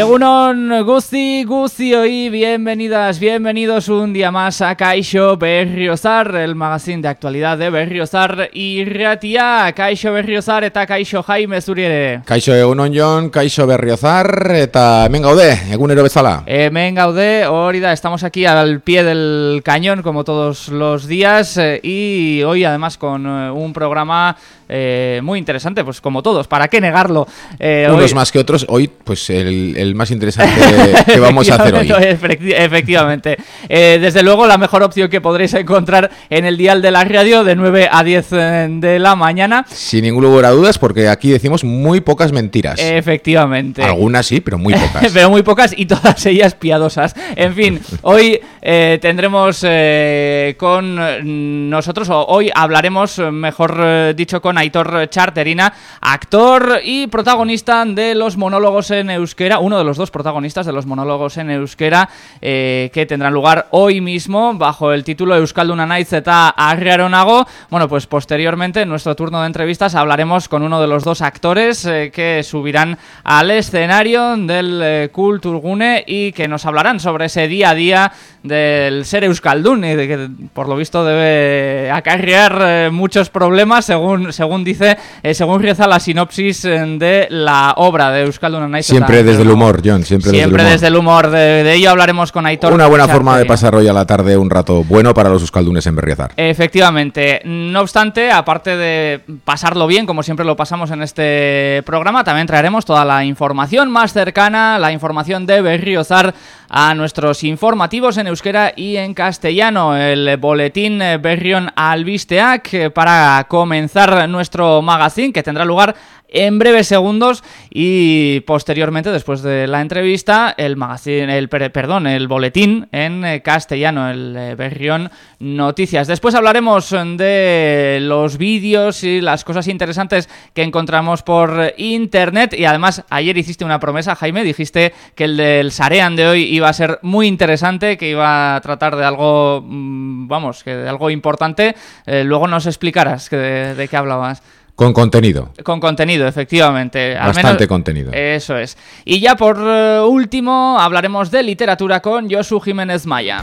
Egunon Gusti Guzioi, bienvenidas, bienvenidos un día más a Kaixo Berriozar, el magazine de actualidad de Berriozar y Ratia, Kaixo Berriozar eta Kaixo Jaime Zuriere. Kaixo egunon Jon, Kaixo Berriozar eta hemen gaude, egunero bezala. Hemen gaude, hori da, estamos aquí al pie del cañón como todos los días eh, y hoy además con eh, un programa eh, muy interesante, pues como todos, ¿para qué negarlo? Eh, Unos más que otros, hoy pues el, el más interesante que vamos a hacer hoy. Efectivamente. Eh, desde luego la mejor opción que podréis encontrar en el dial de la radio de 9 a 10 eh, de la mañana. Sin ningún lugar a dudas, porque aquí decimos muy pocas mentiras. Efectivamente. Algunas sí, pero muy pocas. pero muy pocas y todas ellas piadosas. En fin, hoy eh, tendremos eh, con nosotros, o hoy hablaremos, mejor dicho, con Aitor Charterina, actor y protagonista de los monólogos en euskera, uno de los dos protagonistas de los monólogos en euskera eh, que tendrán lugar hoy mismo bajo el título Euskalduna Naiz eta Arriaronago. Bueno, pues posteriormente en nuestro turno de entrevistas hablaremos con uno de los dos actores eh, que subirán al escenario del eh, Kulturgune y que nos hablarán sobre ese día a día del ser Euskaldun y de que por lo visto debe acarrear eh, muchos problemas según según dice, según reza la sinopsis de la obra de Euskaldun Naiz. Siempre desde el humor, John, siempre, siempre desde el humor. De, de, ello hablaremos con Aitor. Una buena forma de pasar hoy a la tarde un rato bueno para los Euskaldunes en Berriazar. Efectivamente. No obstante, aparte de pasarlo bien, como siempre lo pasamos en este programa, también traeremos toda la información más cercana, la información de Berriozar a nuestros informativos en euskera y en castellano. El boletín Berrión Albisteac para comenzar nuestro magazine que tendrá lugar en breves segundos y posteriormente después de la entrevista el magazine el perdón el boletín en eh, castellano el eh, Berrión Noticias. Después hablaremos de los vídeos y las cosas interesantes que encontramos por internet. Y además ayer hiciste una promesa Jaime. Dijiste que el del Sarean de hoy iba a ser muy interesante que iba a tratar de algo mm, vamos que de algo importante. Eh, luego nos explicarás de, de qué hablabas con contenido. Con contenido, efectivamente. Al Bastante menos, contenido. Eso es. Y ya por uh, último hablaremos de literatura con Josu Jiménez Maya.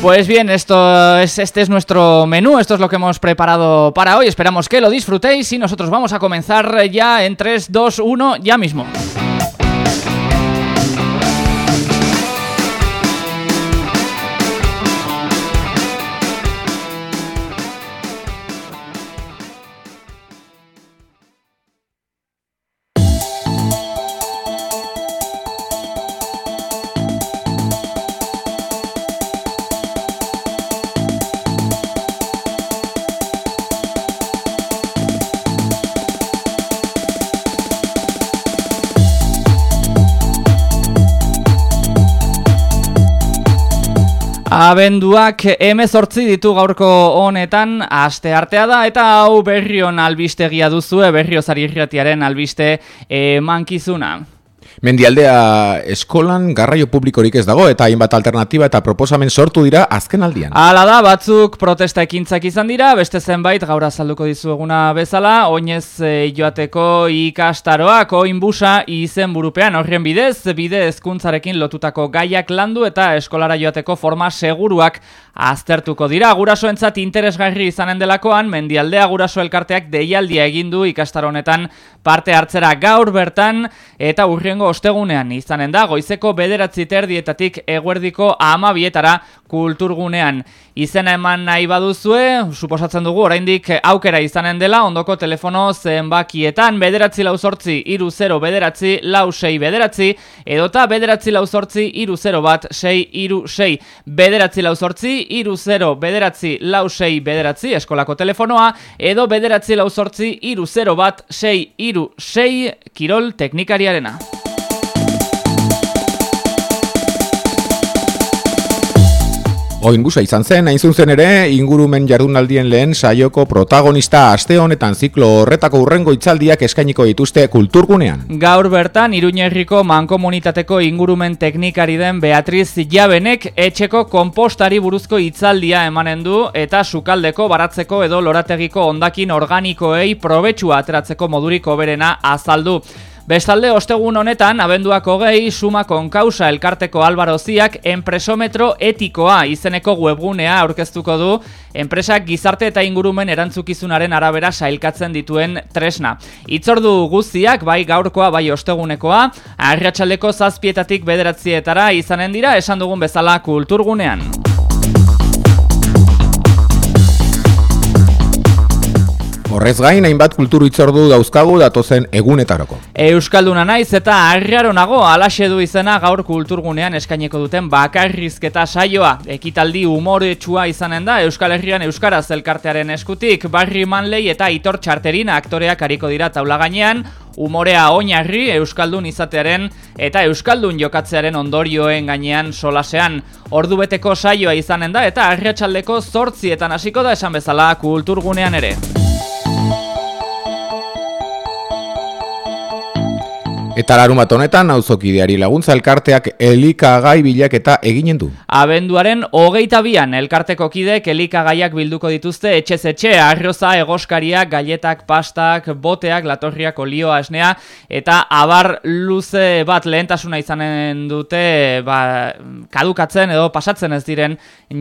Pues bien, esto es, este es nuestro menú, esto es lo que hemos preparado para hoy. Esperamos que lo disfrutéis y nosotros vamos a comenzar ya en 3, 2, 1, ya mismo. Abenduak emezortzi ditu gaurko honetan aste artea da eta hau berrion albistegia duzue berriozari irratiaren albiste emankizuna. Mendialdea eskolan garraio publikorik ez dago eta hainbat alternatiba eta proposamen sortu dira azken aldian. Hala da, batzuk protesta ekintzak izan dira, beste zenbait gaur azalduko dizueguna bezala, oinez e, joateko ikastaroak oinbusa izen burupean horren bidez, bide ezkuntzarekin lotutako gaiak landu eta eskolara joateko forma seguruak aztertuko dira. Gurasoentzat interesgarri izanen delakoan, Mendialdea guraso elkarteak deialdia egin du ikastaro honetan parte hartzera gaur bertan eta urriengo ostegunean izanen da goizeko bederatzi terdietatik eguerdiko amabietara kulturgunean. Izena eman nahi baduzue, suposatzen dugu oraindik aukera izanen dela ondoko telefono zenbakietan bederatzi lau sortzi iru zero bederatzi lau sei bederatzi edota bederatzi lau sortzi iru zero bat sei iru sei bederatzi lau iru zero bederatzi lau sei bederatzi eskolako telefonoa edo bederatzi lau sortzi iru bat sei iru sei kirol teknikariarena. Oin busa izan zen, hain zuzen ere, ingurumen jardunaldien lehen saioko protagonista aste honetan ziklo horretako urrengo itzaldiak eskainiko dituzte kulturgunean. Gaur bertan, Iruñerriko mankomunitateko ingurumen teknikari den Beatriz Jabenek etxeko kompostari buruzko itzaldia emanen du eta sukaldeko baratzeko edo lorategiko ondakin organikoei probetsua ateratzeko modurik oberena azaldu. Bestalde, ostegun honetan, abenduak hogei, suma konkausa elkarteko albaroziak enpresometro etikoa izeneko webgunea aurkeztuko du, enpresak gizarte eta ingurumen erantzukizunaren arabera sailkatzen dituen tresna. Itzordu guztiak, bai gaurkoa, bai ostegunekoa, arratsaleko zazpietatik bederatzietara izanen dira, esan dugun bezala kulturgunean. Horrez gain, hainbat kulturu itzordu dauzkagu datozen egunetaroko. Euskalduna naiz eta arraro nago alaxe du izena gaur kulturgunean eskaineko duten bakarrizketa saioa. Ekitaldi umoretsua izanen da Euskal Herrian Euskaraz elkartearen eskutik, Barri Manley eta Itor Txarterina aktoreak hariko dira taula gainean, umorea oinarri Euskaldun izatearen eta Euskaldun jokatzearen ondorioen gainean solasean. Ordu beteko saioa izanen da eta arratsaldeko zortzietan hasiko da esan bezala kulturgunean ere. Eta larun bat honetan, auzokideari laguntza elkarteak elikagai bilaketa eginen du. Abenduaren hogeita bian elkarteko kidek elikagaiak bilduko dituzte etxez etxe, arroza, egoskariak, galletak, pastak, boteak, latorriak, olioa, esnea, eta abar luze bat lehentasuna izanen dute ba, kadukatzen edo pasatzen ez diren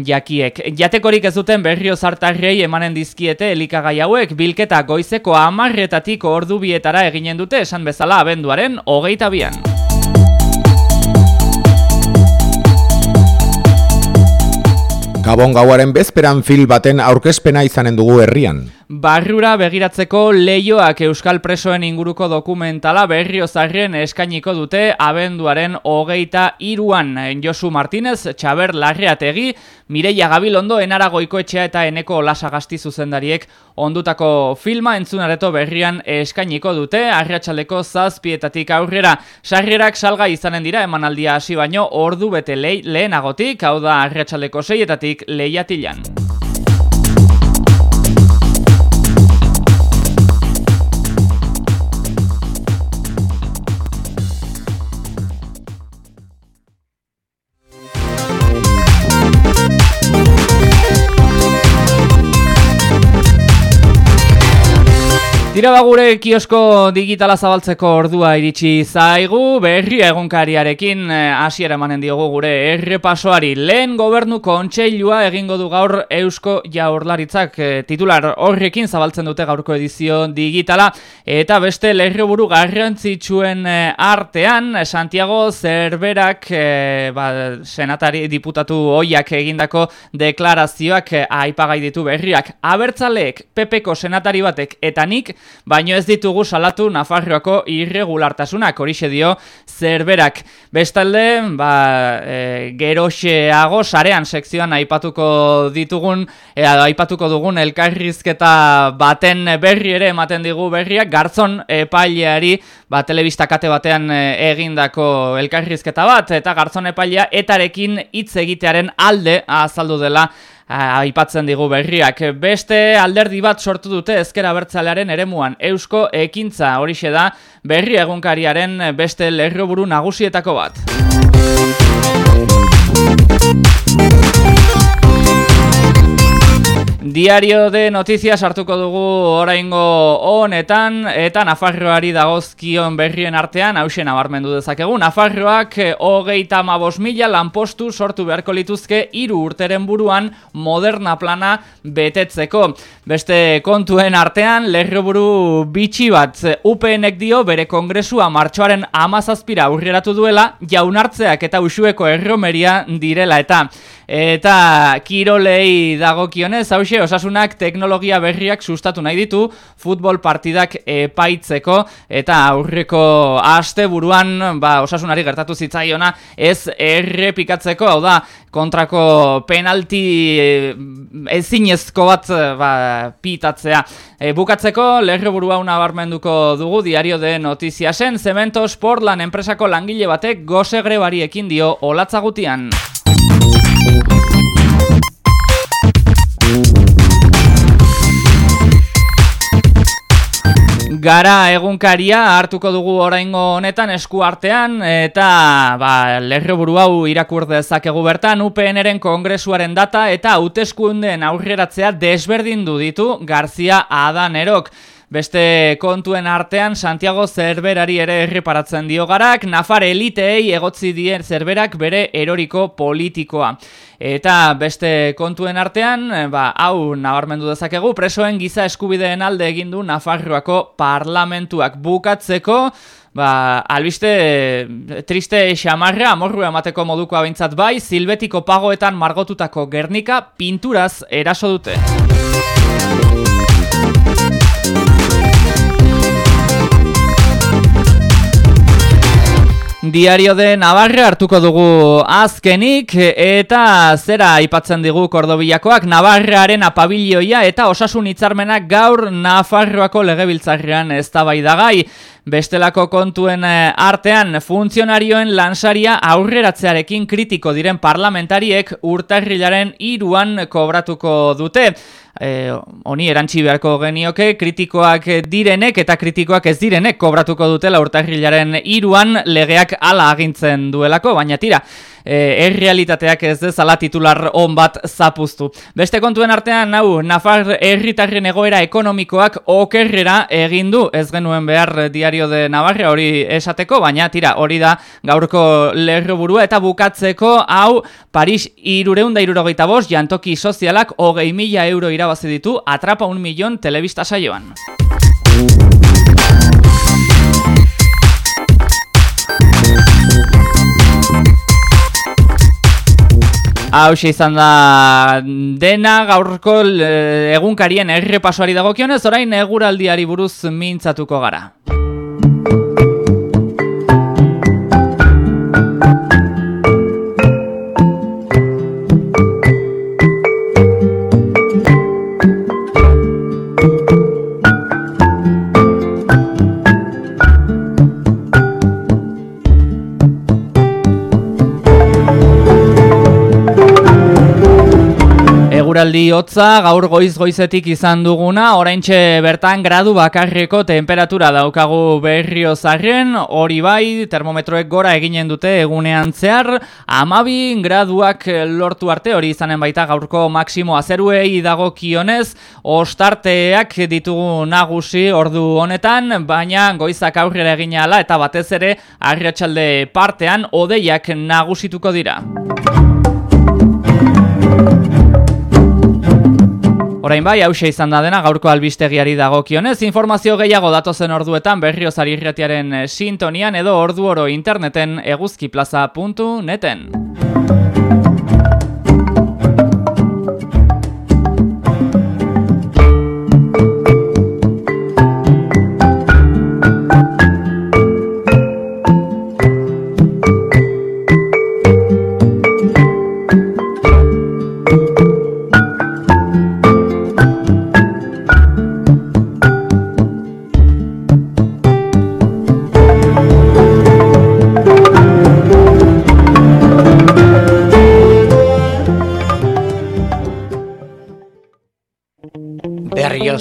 jakiek. Jatekorik ez duten berrio zartarrei emanen dizkiete elikagai hauek, bilketa goizeko amarretatik ordu bietara eginen dute, esan bezala abenduaren hogeita bian. Gabon gauaren bezperan fil baten aurkezpena izanen dugu herrian. Barrura begiratzeko leioak euskal presoen inguruko dokumentala berrio zarrien eskainiko dute abenduaren hogeita iruan. Josu Martínez, Txaber Larreategi, Mireia Gabilondo, Enara Goikoetxea eta Eneko Lasagasti zuzendariek ondutako filma entzunareto berrian eskainiko dute, arratsaleko zazpietatik aurrera. Sarrierak salga izanen dira emanaldia hasi baino ordu bete lehenagotik, hau da arratsaleko seietatik lehiatilan. Tira bagure kiosko digitala zabaltzeko ordua iritsi zaigu, berri egunkariarekin eh, hasiera emanen diogu gure errepasoari. Lehen gobernu kontseilua egingo du gaur Eusko Jaurlaritzak eh, titular horrekin zabaltzen dute gaurko edizio digitala eta beste lerroburu garrantzitsuen eh, artean Santiago Zerberak ba, senatari diputatu hoiak egindako deklarazioak aipagai ditu berriak. Abertzaleek PPko senatari batek eta nik baino ez ditugu salatu Nafarroako irregulartasunak, horixe dio zerberak. Bestalde, ba, e, geroxeago sarean sekzioan aipatuko ditugun, e, aipatuko dugun elkarrizketa baten berri ere ematen digu berriak, gartzon epaileari ba, telebista kate batean e, egindako elkarrizketa bat, eta gartzon epailea etarekin hitz egitearen alde azaldu dela aipatzen digu berriak. Beste alderdi bat sortu dute ezkera bertzalearen eremuan Eusko Ekintza horixe da berri egunkariaren beste lerroburu nagusietako bat. Diario de Noticias hartuko dugu oraingo honetan eta Nafarroari dagozkion berrien artean hausen nabarmendu dezakegu. Nafarroak eh, hogeita mabos mila lanpostu sortu beharko lituzke hiru urteren buruan moderna plana betetzeko. Beste kontuen artean lerroburu bitxi bat UPNek dio bere kongresua martxoaren amazazpira aurreratu duela jaunartzeak eta usueko erromeria direla eta eta kirolei dagokionez hause osasunak teknologia berriak sustatu nahi ditu futbol partidak epaitzeko eta aurreko aste buruan ba, osasunari gertatu zitzaiona ez errepikatzeko hau da kontrako penalti eh, ezinezko bat ba, pitatzea. E, bukatzeko lerre burua una barmenduko dugu diario de notiziasen Cementos Portland enpresako langile batek goze grebariekin dio olatzagutian Gara egunkaria hartuko dugu oraingo honetan esku artean eta ba, lerroburu hau irakur dezakegu bertan UPNren kongresuaren data eta hauteskundeen aurreratzea desberdindu ditu Garzia Adanerok. Beste kontuen artean Santiago Zerberari ere erreparatzen dio garak, Nafar eliteei egotzi dien Zerberak bere eroriko politikoa. Eta beste kontuen artean, ba, hau nabarmendu dezakegu, presoen giza eskubideen alde egin du Nafarroako parlamentuak bukatzeko, ba, albiste triste xamarra, amorru emateko moduko abintzat bai, zilbetiko pagoetan margotutako gernika pinturaz eraso dute. Diario de Navarra hartuko dugu azkenik eta zera aipatzen digu Kordobiakoak Navarraren apabilioia eta osasun hitzarmenak gaur Nafarroako legebiltzarrean eztabaidagai. Bestelako kontuen eh, artean funtzionarioen lansaria aurreratzearekin kritiko diren parlamentariek urtarrilaren iruan kobratuko dute. E, oni erantzi beharko genioke kritikoak direnek eta kritikoak ez direnek kobratuko dutela urtarrilaren iruan legeak ala agintzen duelako, baina tira, e, errealitateak ez dezala titular on bat zapuztu. Beste kontuen artean, hau, Nafar herritarren egoera ekonomikoak okerrera egin du, ez genuen behar diario de Navarra hori esateko, baina tira, hori da gaurko lerroburua eta bukatzeko, hau, Paris irureunda irurogeita bost, jantoki sozialak hogei mila euro irabazi ditu, atrapa un milion telebista saioan. Hau izan da dena gaurko egunkarien errepasoari dagokionez, orain eguraldiari buruz mintzatuko gara. Eguraldi hotza gaur goiz goizetik izan duguna, oraintxe bertan gradu bakarreko temperatura daukagu berrio zarren, hori bai, termometroek gora eginen dute egunean zehar, amabi graduak lortu arte, hori izanen baita gaurko maksimo azeruei dago kionez, ostarteak ditugu nagusi ordu honetan, baina goizak aurrera egin ala eta batez ere arriatxalde partean odeiak nagusituko dira. Orain bai, hause izan da dena gaurko albistegiari dagokionez, informazio gehiago datozen orduetan berriozari irretiaren eh, sintonian edo ordu oro interneten eguzkiplaza.neten.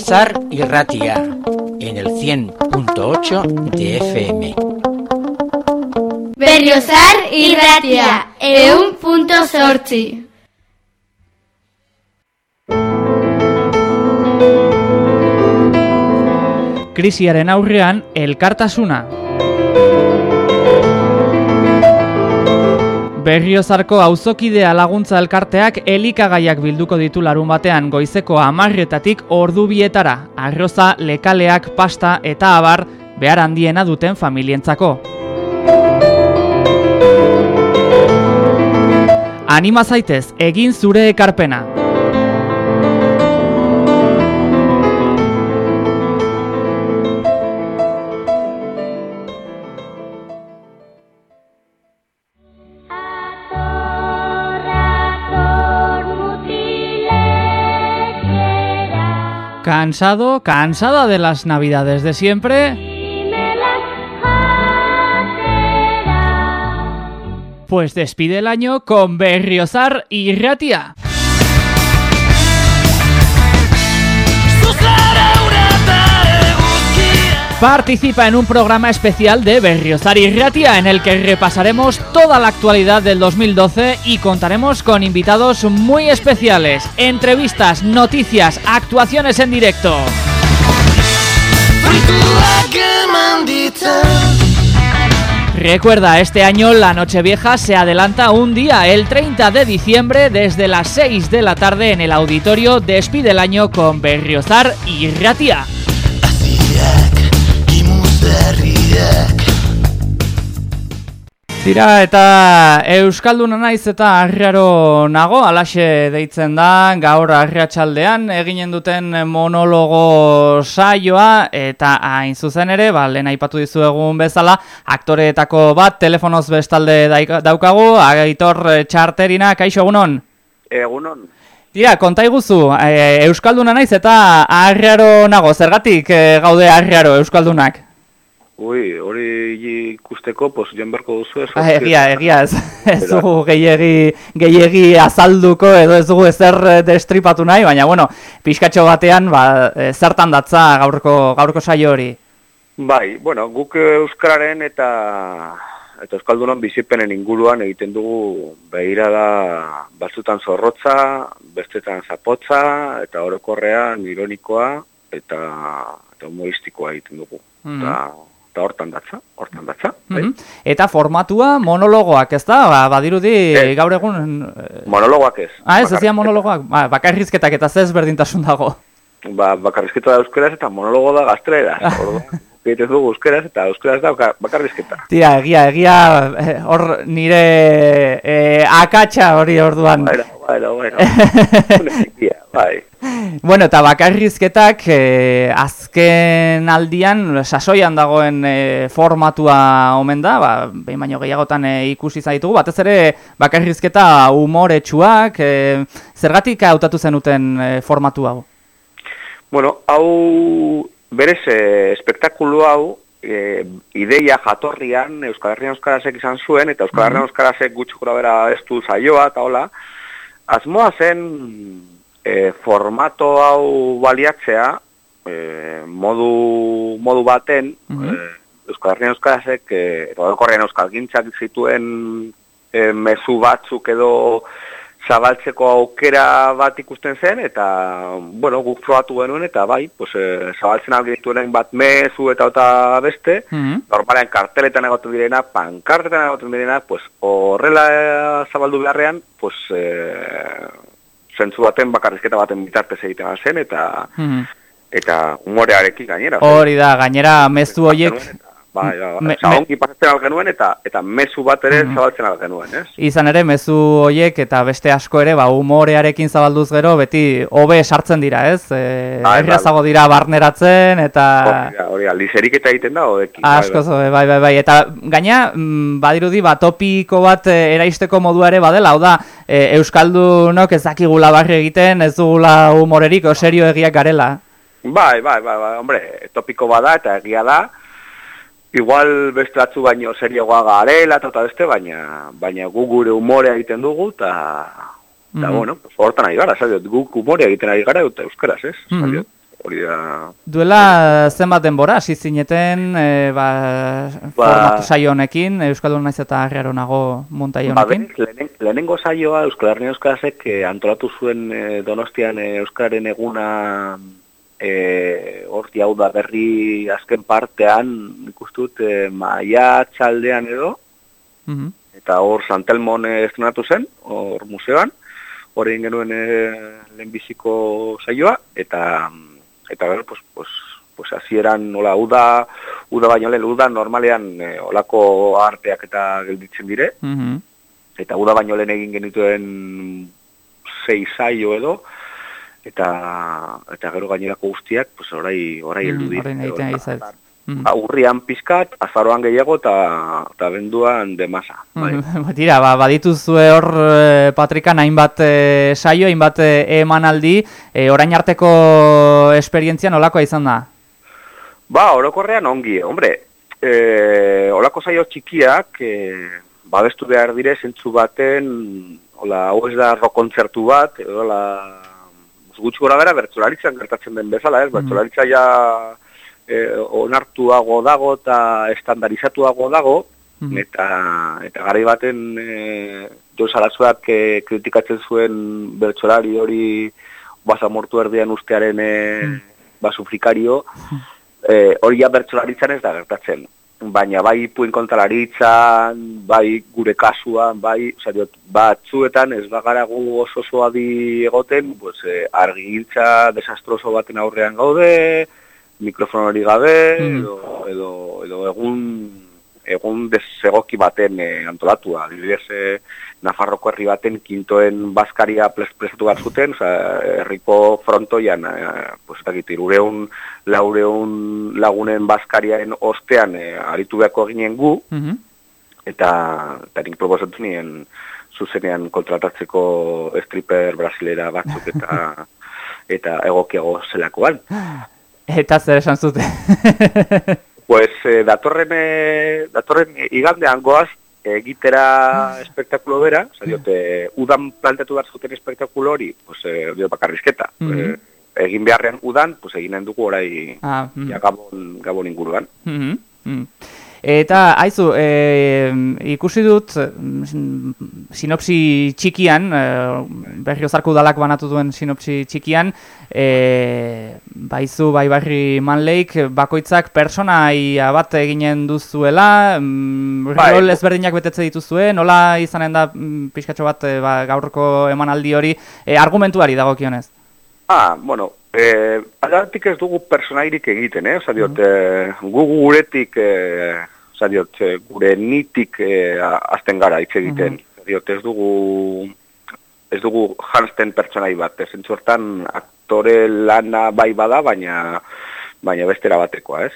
Berriozar y Ratia en el 100.8 de FM. Berriozar y Ratia en un punto sorti. Krisiaren aurrean elkartasuna. Berriozarko auzokidea laguntza elkarteak elikagaiak bilduko ditu larun batean goizeko amarretatik ordu bietara, arroza, lekaleak, pasta eta abar behar handiena duten familientzako. Anima zaitez, egin zure ekarpena. Cansado, cansada de las navidades de siempre. Pues despide el año con Berriozar y Ratia. Participa en un programa especial de Berriozar y Ratia en el que repasaremos toda la actualidad del 2012 y contaremos con invitados muy especiales, entrevistas, noticias, actuaciones en directo. Recuerda, este año la Nochevieja se adelanta un día, el 30 de diciembre, desde las 6 de la tarde en el auditorio Despide el año con Berriozar y Ratia. Tira eta Euskalduna naiz eta arriaro nago, alaxe deitzen da, gaur arriatxaldean eginen duten monologo saioa eta hain zuzen ere, ba, lehen aipatu dizu egun bezala, aktoreetako bat telefonoz bestalde daukagu, agaitor txarterina, kaixo egunon? Egunon. Tira, konta iguzu, e, Euskalduna naiz eta arriaro nago, zergatik e, gaude arriaro Euskaldunak? Ui, hori ikusteko, pues, joan berko duzu ez. Ah, egia, egia, ez, ez dugu gehiegi, gehiegi azalduko edo ez dugu ezer destripatu nahi, baina, bueno, pixkatxo batean, ba, e, zertan datza gaurko, gaurko saio hori? Bai, bueno, guk Euskararen eta eta Euskaldunan bizipenen inguruan egiten dugu behirada batzutan zorrotza, bestetan zapotza, eta orokorrean ironikoa eta, eta humoristikoa egiten dugu. Mm eta hortan datza, hortan datza. bai? Mhm. Eta formatua monologoak, ez da? Ba, badirudi Eh, gaur egun... eh, Monologoak ez. Ah, ez, ez monologoak? Ba, bakarrizketak eta zez berdintasun dago. Ba, bakarrizketa da euskeraz eta monologo da. Orduan, egiten dugu euskeraz eta euskeraz da baka- bakarrizketa. Tira, egia, egia, eh, hor nire eh, akatsa hori orduan. Bueno, bueno, bueno. Bai. Bueno, eta bakarrizketak eh, azken aldian, sasoian dagoen eh, formatua omen da, ba, behin baino gehiagotan eh, ikusi zaitugu, batez ere bakarrizketa umoretsuak, eh, zergatik hautatu zenuten eh, formatu hau? Bueno, hau berez eh, espektakulu hau eh, ideia jatorrian Euskal Herrian Euskarasek izan zuen, eta Euskal Herrian Euskarasek gutxi gura bera ez du saioa, eta hola, asmoa zen eh, formato hau baliatzea, eh, modu, modu baten, Mhm. eh, Euskal Herrian Euskarasek, eh, orokorrean Euskal Gintzak zituen eh, mezu batzuk edo zabaltzeko aukera bat ikusten zen, eta, bueno, guk probatu genuen, eta bai, pues, e, zabaltzen algituenen bat mezu eta eta beste, Mhm. normalean karteletan egoten direna, pankartetan egoten direna, pues, horrela eh, zabaldu beharrean, pues, e, zentzu baten bakarrizketa baten bitartez egiten zen, eta Mhm. eta humorearekin gainera. Hori da, gainera mezu horiek Bai, bai, bai. Me- me- algenuen eta eta mezu bat ere Mhm. zabaltzen algenuen, ez? izan ere mezu hoiek eta beste asko ere ba umorearekin zabalduz gero beti hobe sartzen dira, ez? E, Bai, bai. errazago dira barneratzen eta Hori da, da, lizerik eta egiten da, hodekin. asko bai. bai, bai, bai. Eta gaina, mm, badirudi, ba, topiko bat e, eraisteko modua ere badela, hau da, e, Euskaldunok ez dakigula barri egiten, ez dugula humorerik, serio egiak garela. Bai, bai, bai, bai, hombre, topiko bada eta egia da. Igual beste batzu baino serioagoa garela eta beste, baina baina gu gure umorea egiten dugu eta eta Mhm. bueno, pues, hortan ari gara, esan diot, guk umorea egiten ari gara eta euskaraz, ez? Mhm. diot, Hori da... Duela zenbat denbora, hasi zineten, e, ba, formatu saio honekin, Euskaldun naiz eta harriaro nago montai Ba, honekin. lehenen- lehenengo saioa Euskal Herrian Euskarazek eh, antolatu zuen eh, Donostian eh, Euskararen eguna eh, horti hau da berri azken partean ikustut eh, maia txaldean edo Mhm. eta hor Santelmon estrenatu zen, hor museoan, hor egin genuen eh, lehenbiziko saioa, eta eta gero, pues, pues, pues hasieran nola uda, uda baino lehen, uda normalean eh, olako arteak eta gelditzen dire, Mhm. eta uda baino lehen egin genituen sei saio edo, eta eta gero gainerako guztiak, pues orai, orai heldu Mm, dira. egiten ari zait. Mhm. Ba, urrian pizkat, azaroan gehiago eta eta benduan demasa. Bai. Mm, Tira, ba, badituzue hor e, Patrikan hainbat e, saio, hainbat e, emanaldi, e, orain arteko esperientzia nolakoa izan da? Ba, orokorrean ongi, hombre, e, olako saio txikiak, e, babestu behar dire zentzu baten, hola, hau ez da rock kontzertu bat, hola, gutxi gora bera, bertzolaritzan gertatzen den bezala, ez, bertzolaritza ja e, onartuago dago eta estandarizatuago dago, Mhm. eta, eta garai baten e, jo salazuak e, kritikatzen zuen bertsolari hori basamortu erdian ustearen e, basufrikario, e, hori ja bertsolaritzan ez da gertatzen. Baina bai puen kontralaritzan, bai gure kasuan, bai, oza, diot, batzuetan ez bagara gu oso oso adi egoten, pues, e, argiltza desastroso baten aurrean gaude, mikrofono hori gabe, Mm. edo, edo, edo egun egun desegoki baten e, antolatua. Adibidez, e, Nafarroko herri baten kintoen bazkaria pres, prestatu bat zuten, oza, herriko frontoian, e, pues, gitu, irureun, laureun lagunen bazkariaren ostean e, aritu beharko ginen gu, Mhm. eta, eta nik proposatu nien zuzenean kontratatzeko stripper brasilera batzuk eta eta egokiago zelakoan. Eta zer esan zute. Pues eh, datorren, eh, datorren igandean goaz egitera espektakulo bera, oza, diot, eh, udan planteatu behar zuten espektakulo hori, pues, eh, diot, bakarrizketa. Mhm. Eh, egin beharrean udan, pues, eginen dugu orai ah, mm. ja, gabon, gabon inguruan. Mhm, mhm. Eta, haizu, e, ikusi dut, mm, sinopsi txikian, e, berriozarko udalak banatu duen sinopsi txikian, e, baizu, bai barri manleik, bakoitzak personaia bat eginen duzuela, mm, Bai. rol ezberdinak betetze dituzue, nola izanen da mm, pixkatxo bat e, ba, gaurko emanaldi hori, e, argumentuari dagokionez. Ah, bueno, eh, aldatik ez dugu personairik egiten, eh? Osa diot, eh, gu guretik, eh, osa diot, eh, gure nitik eh, azten gara hitz egiten. Osa diot, ez dugu, ez dugu jansten pertsonai bat, ez hortan aktore lana bai bada, baina, baina bestera batekoa, ez?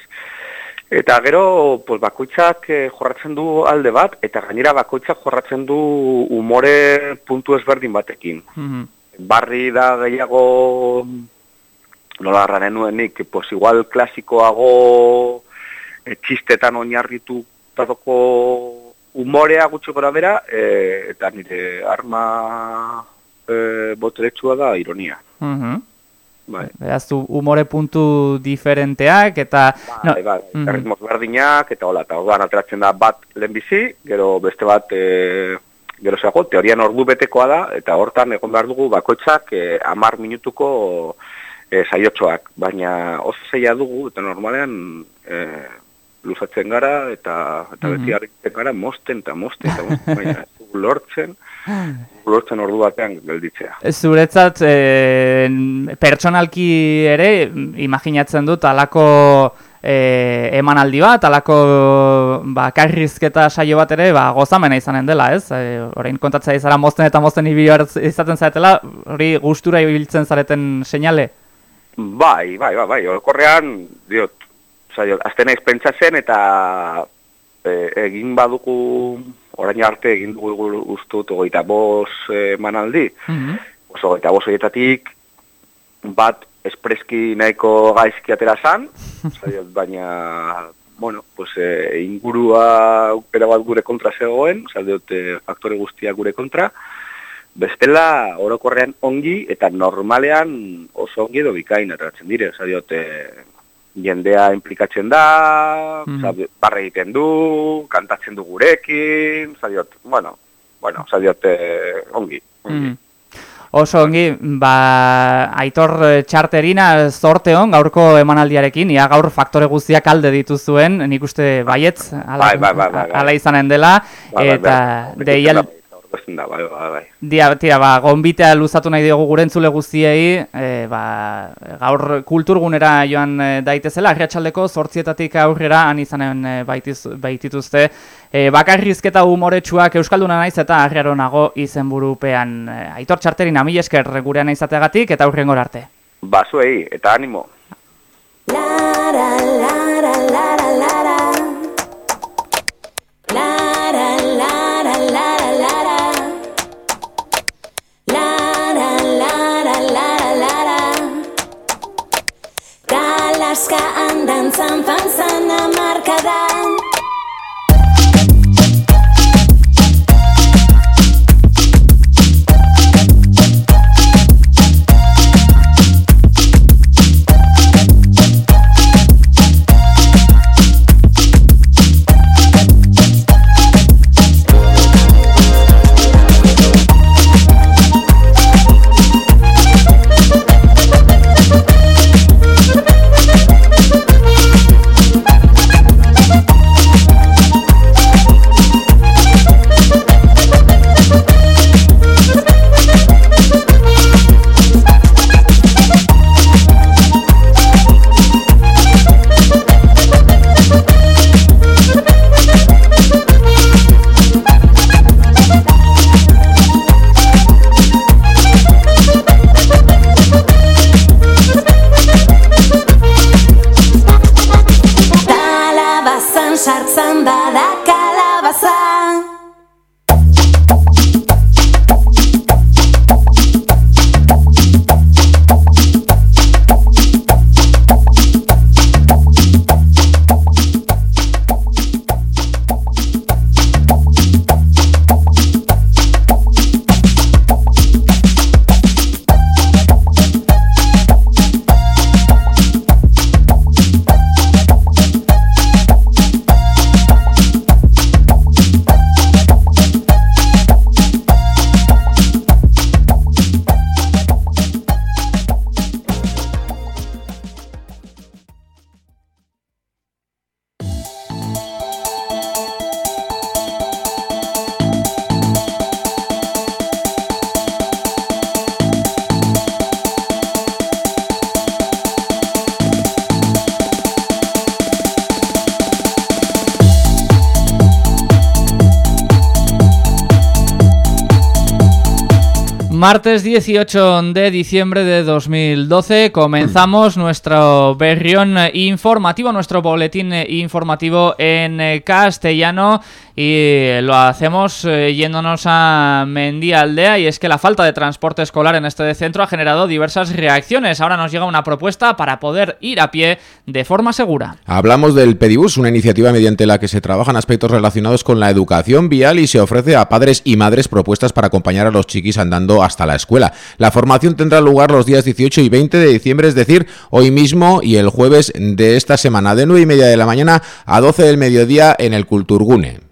Eta gero, pues, bakoitzak eh, jorratzen du alde bat, eta gainera bakoitzak jorratzen du umore puntu ezberdin batekin Mhm. barri da gehiago nola garranen nuenik, pues igual klasikoago e, txistetan oinarritu tatoko umorea gutxi gora bera, e, eta nire arma e, boteretsua da ironia. Mhm. Bai, Beraz, du umore puntu diferenteak, eta... no, bai, bai, mhm. erritmoz berdinak, eta hola, eta orduan ateratzen da bat lehenbizi, gero beste bat e, gero zeago, teorian ordu betekoa da, eta hortan egon behar dugu bakoitzak e, amar minutuko e, saiotxoak, baina oso zeia dugu, eta normalean e, luzatzen gara, eta, eta Mhm. beti harritzen gara, mosten eta mosten, eta mosten, baina lortzen, lortzen ordu batean gelditzea. Zuretzat, e, pertsonalki ere, imaginatzen dut, alako e, emanaldi bat, alako bakarrizketa saio bat ere, ba, gozamena izanen dela, ez? E, orain kontatzea izara mozten eta mozten ibili behar izaten zaretela, hori gustura ibiltzen zareten seinale? Bai, bai, bai, bai, orokorrean, diot, oza, diot, azte naiz pentsatzen eta e, egin badugu, orain arte egin dugu ustut, ogeita bos e, manaldi, Mhm. oso ogeita bos horietatik, bat espreski nahiko gaizki atera zan, oza, diot, baina, bueno, pues, e, ingurua erabat gure kontra zegoen, oza, diot, e, faktore guztiak gure kontra, bestela orokorrean ongi eta normalean oso ongi edo bikain ateratzen dire, oza diot, e, jendea implikatzen da, mm. barre egiten du, kantatzen du gurekin, oza diot, bueno, bueno, oza diot, e, ongi, ongi. Mhm. Oso ongi, ba, aitor eh, txarterina zorte hon gaurko emanaldiarekin, ia gaur faktore guztiak alde dituzuen, nik uste baietz, ala, Bai, bai, bai, bai, bai. ala izanen dela, Bai, bai, eta bai, deial, aurkezten da, bai, bai, bai. dia, tira, ba, gonbitea luzatu nahi diogu gure entzule guztiei, e, ba, gaur kulturgunera joan e, daitezela, arriatxaldeko zortzietatik aurrera han izanen e, baitiz, baitituzte, e, bakarrizketa umoretsuak Euskalduna naiz eta arriaro nago izenburupean. E, aitor txarterin amil esker gurean izateagatik eta aurrengor arte. Bazuei, eta animo. tasca andant pensant a mercadar Martes 18 de diciembre de 2012 comenzamos nuestro berrión informativo, nuestro boletín informativo en castellano y lo hacemos eh, yéndonos a Mendía Aldea y es que la falta de transporte escolar en este centro ha generado diversas reacciones. Ahora nos llega una propuesta para poder ir a pie de forma segura. Hablamos del Pedibus, una iniciativa mediante la que se trabajan aspectos relacionados con la educación vial y se ofrece a padres y madres propuestas para acompañar a los chiquis andando hasta la escuela. La formación tendrá lugar los días 18 y 20 de diciembre, es decir, hoy mismo y el jueves de esta semana, de 9 y media de la mañana a 12 del mediodía en el Culturgune.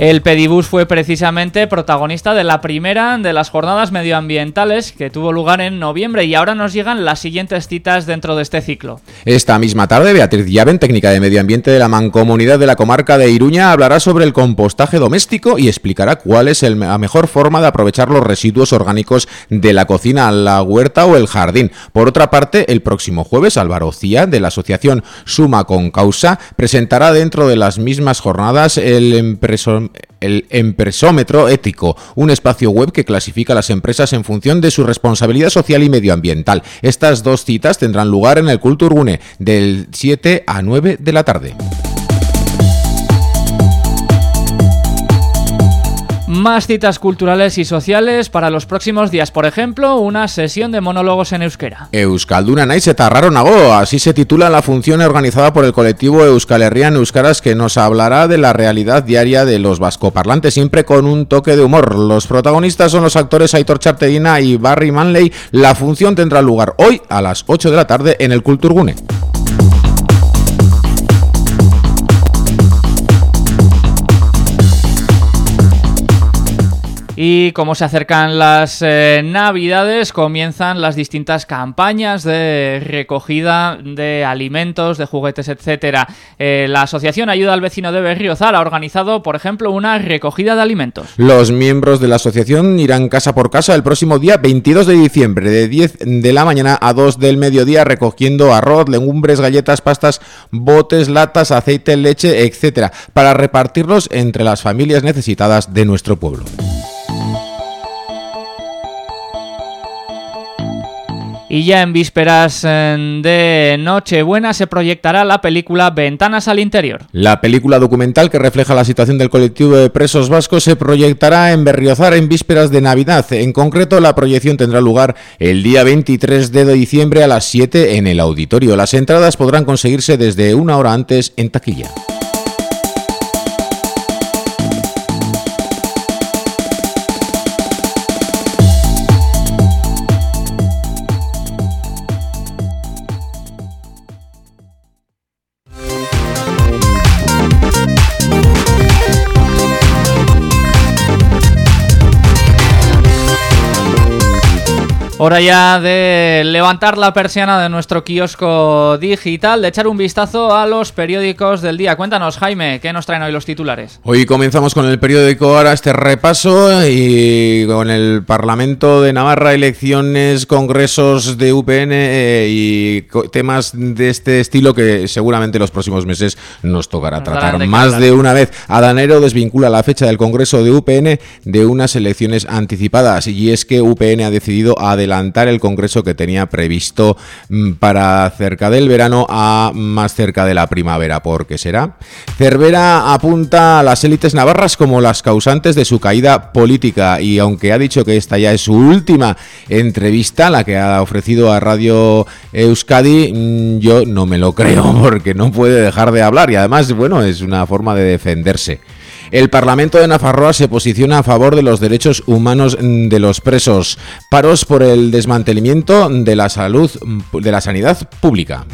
El Pedibus fue precisamente protagonista de la primera de las jornadas medioambientales que tuvo lugar en noviembre y ahora nos llegan las siguientes citas dentro de este ciclo. Esta misma tarde, Beatriz Llaven, técnica de medio ambiente de la Mancomunidad de la Comarca de Iruña, hablará sobre el compostaje doméstico y explicará cuál es la mejor forma de aprovechar los residuos orgánicos de la cocina, la huerta o el jardín. Por otra parte, el próximo jueves, Álvaro Cía, de la asociación Suma con Causa, presentará dentro de las mismas jornadas el impresor el Empresómetro Ético, un espacio web que clasifica a las empresas en función de su responsabilidad social y medioambiental. Estas dos citas tendrán lugar en el Culturgune del 7 a 9 de la tarde. Más citas culturales y sociales para los próximos días. Por ejemplo, una sesión de monólogos en euskera. Euskalduna naiz eta nago, así se titula la función organizada por el colectivo Euskal Herrian Euskaras que nos hablará de la realidad diaria de los vascoparlantes, siempre con un toque de humor. Los protagonistas son los actores Aitor Chartedina y Barry Manley. La función tendrá lugar hoy a las 8 de la tarde en el Culturgune. Y como se acercan las eh, navidades, comienzan las distintas campañas de recogida de alimentos, de juguetes, etcétera. Eh, la asociación Ayuda al Vecino de Berriozar ha organizado, por ejemplo, una recogida de alimentos. Los miembros de la asociación irán casa por casa el próximo día 22 de diciembre, de 10 de la mañana a 2 del mediodía, recogiendo arroz, legumbres, galletas, pastas, botes, latas, aceite, leche, etcétera, para repartirlos entre las familias necesitadas de nuestro pueblo. Y ya en vísperas de Nochebuena se proyectará la película Ventanas al Interior. La película documental que refleja la situación del colectivo de presos vascos se proyectará en Berriozar en vísperas de Navidad. En concreto, la proyección tendrá lugar el día 23 de diciembre a las 7 en el auditorio. Las entradas podrán conseguirse desde una hora antes en taquilla. Hora ya de levantar la persiana de nuestro kiosco digital, de echar un vistazo a los periódicos del día. Cuéntanos, Jaime, ¿qué nos traen hoy los titulares? Hoy comenzamos con el periódico ahora este repaso y con el Parlamento de Navarra, elecciones, congresos de UPN eh, y temas de este estilo que seguramente los próximos meses nos tocará tratar más de una vez. Adanero desvincula la fecha del congreso de UPN de unas elecciones anticipadas y es que UPN ha decidido adelantar el congreso que tenía previsto mm, para cerca del verano a más cerca de la primavera. ¿Por qué será? Cervera apunta a las élites navarras como las causantes de su caída política y aunque ha dicho que esta ya es su última entrevista, la que ha ofrecido a Radio Euskadi, mm, yo no me lo creo porque no puede dejar de hablar y además, bueno, es una forma de defenderse. El Parlamento de Nafarroa se posiciona a favor de los derechos humanos de los presos. Paros por el desmantelamiento de la salud, de la sanidad pública.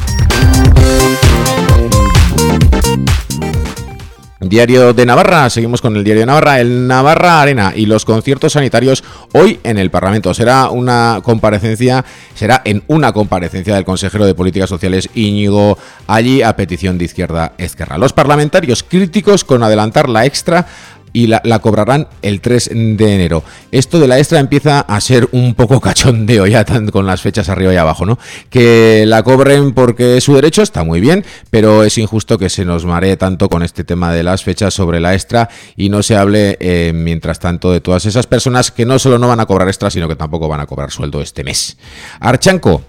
Diario de Navarra, seguimos con el Diario de Navarra, el Navarra Arena y los conciertos sanitarios hoy en el Parlamento. Será una comparecencia, será en una comparecencia del consejero de Políticas Sociales Íñigo allí a petición de Izquierda Esquerra. Los parlamentarios críticos con adelantar la extra y la, cobrarán el 3 de enero. Esto de la extra empieza a ser un poco cachondeo ya con las fechas arriba y abajo, ¿no? Que la cobren porque es su derecho está muy bien, pero es injusto que se nos maree tanto con este tema de las fechas sobre la extra y no se hable eh, mientras tanto de todas esas personas que no solo no van a cobrar extra, sino que tampoco van a cobrar sueldo este mes. Archanco,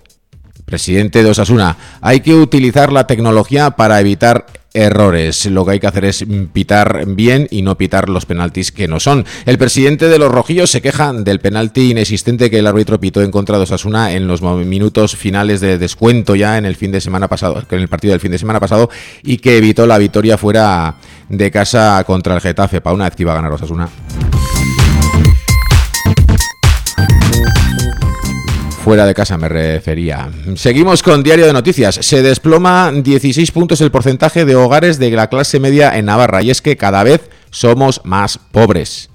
presidente de Osasuna, hay que utilizar la tecnología para evitar errores. Lo que hay que hacer es pitar bien y no pitar los penaltis que no son. El presidente de los rojillos se queja del penalti inexistente que el árbitro pitó en contra de Osasuna en los minutos finales de descuento ya en el fin de semana pasado, en el partido del fin de semana pasado y que evitó la victoria fuera de casa contra el Getafe para una vez que iba a ganar Osasuna. Fuera de casa me refería. Seguimos con Diario de Noticias. Se desploma 16 puntos el porcentaje de hogares de la clase media en Navarra y es que cada vez somos más pobres.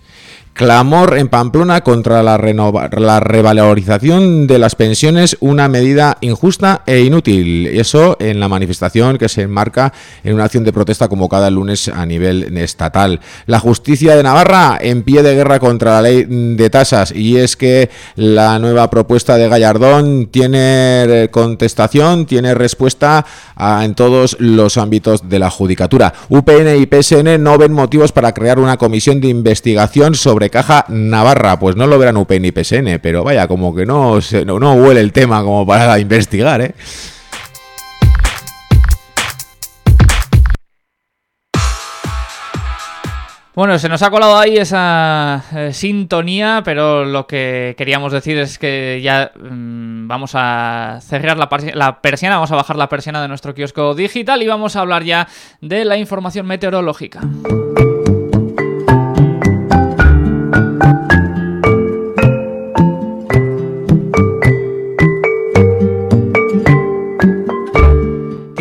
Clamor en Pamplona contra la, la, revalorización de las pensiones, una medida injusta e inútil. Eso en la manifestación que se enmarca en una acción de protesta convocada el lunes a nivel estatal. La justicia de Navarra en pie de guerra contra la ley de tasas y es que la nueva propuesta de Gallardón tiene contestación, tiene respuesta en todos los ámbitos de la judicatura. UPN y PSN no ven motivos para crear una comisión de investigación sobre Caja Navarra, pues no lo verán UPN y PSN, pero vaya, como que no, se, no, huele el tema como para investigar, ¿eh? Bueno, se nos ha colado ahí esa eh, sintonía, pero lo que queríamos decir es que ya mmm, vamos a cerrar la, persiana, vamos a bajar la persiana de nuestro kiosco digital y vamos a hablar ya de la información meteorológica.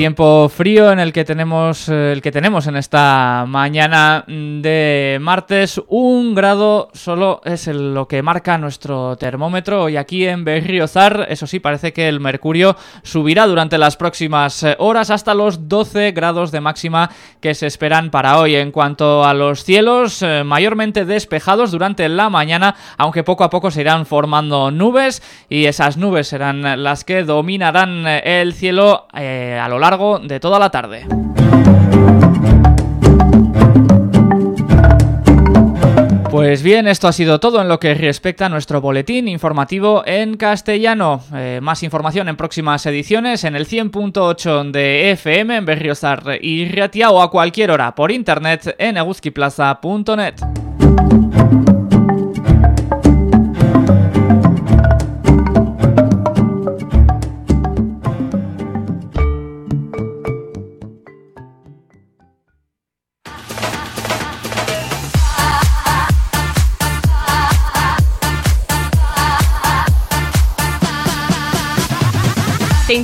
Tiempo frío en el que tenemos el que tenemos en esta mañana de martes. Un grado solo es lo que marca nuestro termómetro. Y aquí en Berriozar, eso sí, parece que el mercurio subirá durante las próximas horas hasta los 12 grados de máxima que se esperan para hoy. En cuanto a los cielos, eh, mayormente despejados durante la mañana, aunque poco a poco se irán formando nubes y esas nubes serán las que dominarán el cielo eh, a lo largo de toda la tarde. Pues bien, esto ha sido todo en lo que respecta a nuestro boletín informativo en castellano. Eh, más información en próximas ediciones en el 100.8 de FM en Berriozar y Riatia o a cualquier hora por internet en eguzquiplaza.net.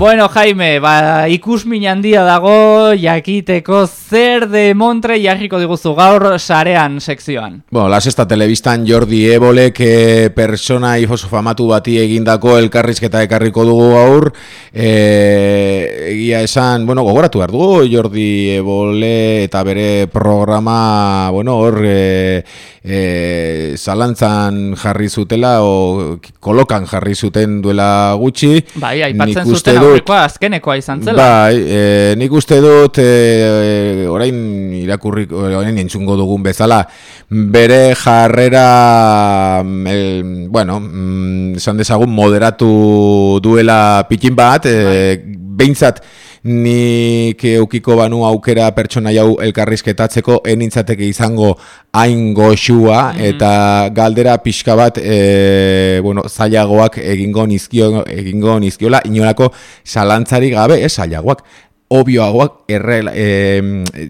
Bueno, Jaime, ba, ikusmin handia dago jakiteko zer de montre jarriko diguzu gaur sarean sekzioan. Bueno, la sexta telebistan Jordi Ebole, que persona ifoso famatu bati egindako elkarrizketa ekarriko dugu gaur. Eh, egia esan, bueno, gogoratu behar dugu Jordi Ebole eta bere programa, bueno, hor... Eh, e, zalantzan jarri zutela o kolokan jarri zuten duela gutxi bai, aipatzen zuten aurrekoa azkenekoa izan zela bai, e, nik uste dut e, orain irakurri orain entzungo dugun bezala bere jarrera el, bueno mm, esan dezagun moderatu duela pikin bat e, behintzat nik eukiko banu aukera pertsona jau elkarrizketatzeko enintzateke izango hain goxua mm eta galdera pixka bat e, bueno, zailagoak egingo nizkio, egingo nizkiola inolako salantzari gabe, ez zailagoak obioagoak errela, e,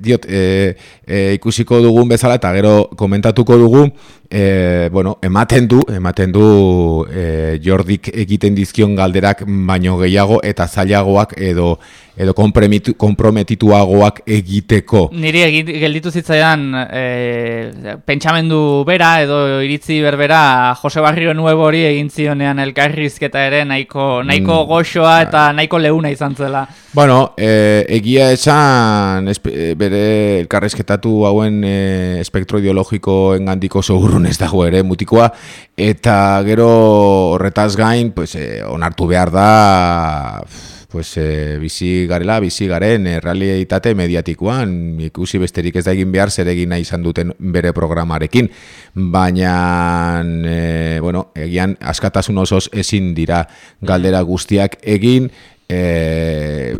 diot, e, e, ikusiko dugun bezala eta gero komentatuko dugu e, bueno, ematen du ematen du e, Jordik egiten dizkion galderak baino gehiago eta zailagoak edo edo komprometituagoak egiteko. Niri egit, gelditu zitzaidan e, pentsamendu bera edo iritzi berbera Jose Barrio Nuevo hori egin zionean elkarrizketa ere nahiko, nahiko mm, goxoa eta nahiko leuna izan zela. Bueno, e, egia esan bere elkarrizketatu hauen e, espektro ideologiko engandiko zogurrun ez dago ere mutikoa eta gero horretaz gain pues, e, onartu behar da pues, e, bizi garela, bizi garen e, realitate mediatikoan, ikusi besterik ez da egin behar zer egin nahi izan duten bere programarekin, baina e, bueno, egian askatasun osoz ezin dira galdera guztiak egin, e,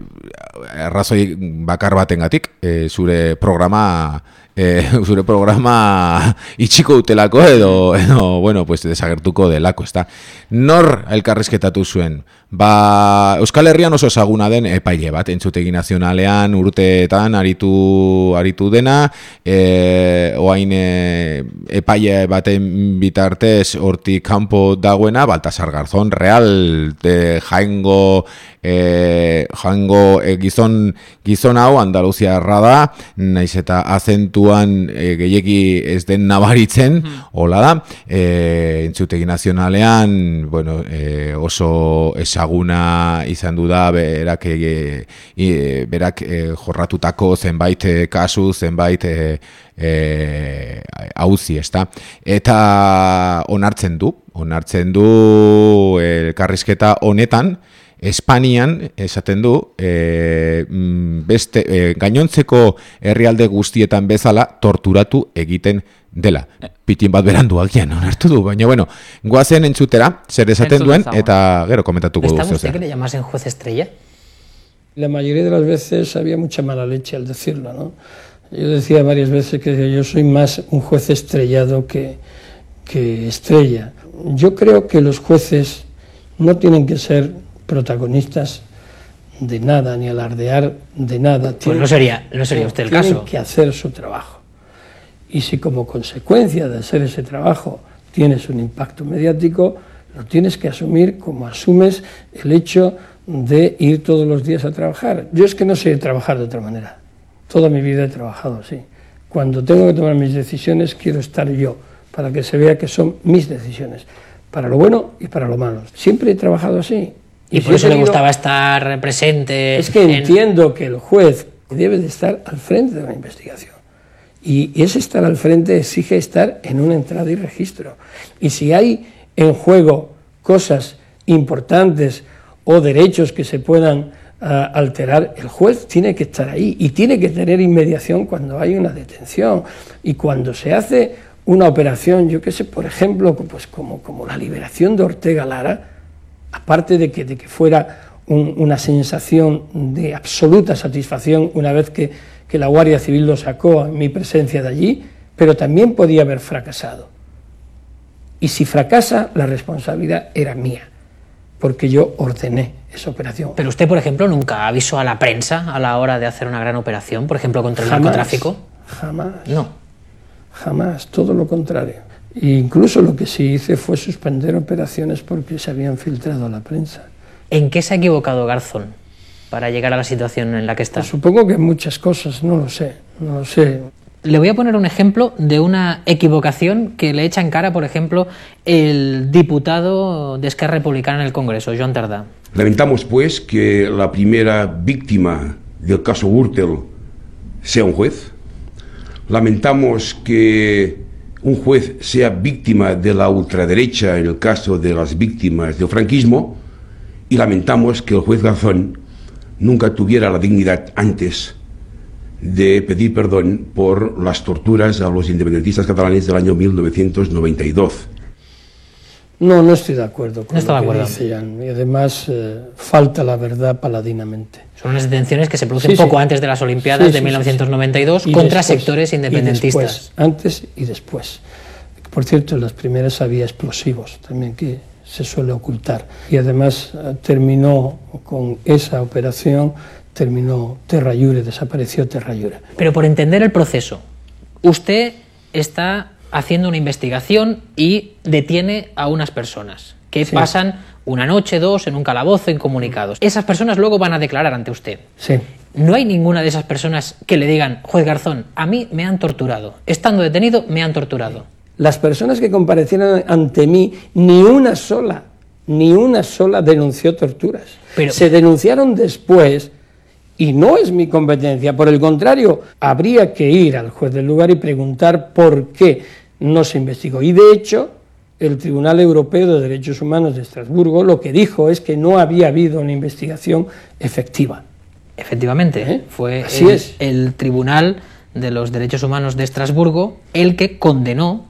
errazoi bakar batengatik e, zure programa e, zure programa itxiko utelako edo, edo bueno, pues desagertuko delako, ezta. Nor elkarrizketatu zuen? Ba, Euskal Herrian oso ezaguna den epaile bat, entzutegi nazionalean urteetan aritu, aritu dena, e, oain e, epaile baten bitartez hortik kanpo dagoena, Baltasar Garzón, real, de jaengo, e, jaengo e, gizon, gizon hau Andaluzia errada, naiz eta azentuan e, gehiegi ez den nabaritzen, hmm. hola da, e, entzutegi nazionalean, bueno, e, oso esa ezaguna izan du da berak e, e, berak e, jorratutako zenbait e, kasu zenbait e, e, auzi, ezta? Eta onartzen du, onartzen du elkarrizketa honetan Espainian esaten du e, beste e, gainontzeko herrialde guztietan bezala torturatu egiten dela. Pitin bat berandu agian, onartu du, baina bueno, guazen entzutera, zer esaten duen, eta gero komentatuko du. ¿Está usted que le llamasen juez estrella? La mayoría de las veces había mucha mala leche al decirlo, ¿no? Yo decía varias veces que yo soy más un juez estrellado que, que estrella. Yo creo que los jueces no tienen que ser protagonistas de nada, ni alardear de nada. Pues no sería, no sería usted el caso. Tienen que hacer su trabajo. Y si como consecuencia de hacer ese trabajo tienes un impacto mediático, lo tienes que asumir como asumes el hecho de ir todos los días a trabajar. Yo es que no sé trabajar de otra manera. Toda mi vida he trabajado así. Cuando tengo que tomar mis decisiones, quiero estar yo, para que se vea que son mis decisiones, para lo bueno y para lo malo. Siempre he trabajado así. Y, por eso le gustaba estar presente. Es que entiendo que el juez debe de estar al frente de la investigación. Y ese estar al frente exige estar en una entrada y registro. Y si hay en juego cosas importantes o derechos que se puedan ah, alterar, el juez tiene que estar ahí y tiene que tener inmediación cuando hay una detención. Y cuando se hace una operación, yo qué sé, por ejemplo, pues como, como la liberación de Ortega Lara, aparte de que, de que fuera una sensación de absoluta satisfacción una vez que que la Guardia Civil lo sacó en mi presencia de allí, pero también podía haber fracasado. Y si fracasa, la responsabilidad era mía, porque yo ordené esa operación. Pero usted, por ejemplo, nunca avisó a la prensa a la hora de hacer una gran operación, por ejemplo, contra el narcotráfico. Jamás. No. Jamás, todo lo contrario. E incluso lo que sí hice fue suspender operaciones porque se habían filtrado a la prensa. ¿En qué se ha equivocado Garzón? para llegar a la situación en la que está? Pues supongo que muchas cosas, no lo sé, no lo sé. Le voy a poner un ejemplo de una equivocación que le echa en cara, por ejemplo, el diputado de Esquerra Republicana en el Congreso, Joan Tardá. Lamentamos, pues, que la primera víctima del caso Gürtel sea un juez. Lamentamos que un juez sea víctima de la ultraderecha en el caso de las víctimas del franquismo. Y lamentamos que el juez Garzón nunca tuviera la dignidad antes de pedir perdón por las torturas a los independentistas catalanes del año 1992. No, no estoy de acuerdo con no está lo de acuerdo. que dice Jan. Y además eh, falta la verdad paladinamente. Son unas detenciones que se producen Sí, sí. poco antes de las Olimpiadas Sí, de sí, 1992 Y contra después, sectores y independentistas. después, antes y después. Por cierto, en las primeras había explosivos también que se suele ocultar. Y además eh, terminó con esa operación terminó Terra desapareció Terra. Pero por entender el proceso, usted está haciendo una investigación y detiene a unas personas que Sí. pasan una noche, dos, en un calabozo, incomunicados. Esas personas luego van a declarar ante usted. Sí. No hay ninguna de esas personas que le digan, juez Garzón, a mí me han torturado. Estando detenido, me han torturado. Las personas que comparecieron ante mí, ni una sola, ni una sola denunció torturas. Pero- Se denunciaron después y no es mi competencia. Por el contrario, habría que ir al juez del lugar y preguntar por qué no se investigó. Y de hecho, el Tribunal Europeo de Derechos Humanos de Estrasburgo lo que dijo es que no había habido una investigación efectiva. Efectivamente, ¿Eh? fue Así el, es. el Tribunal de los Derechos Humanos de Estrasburgo el que condenó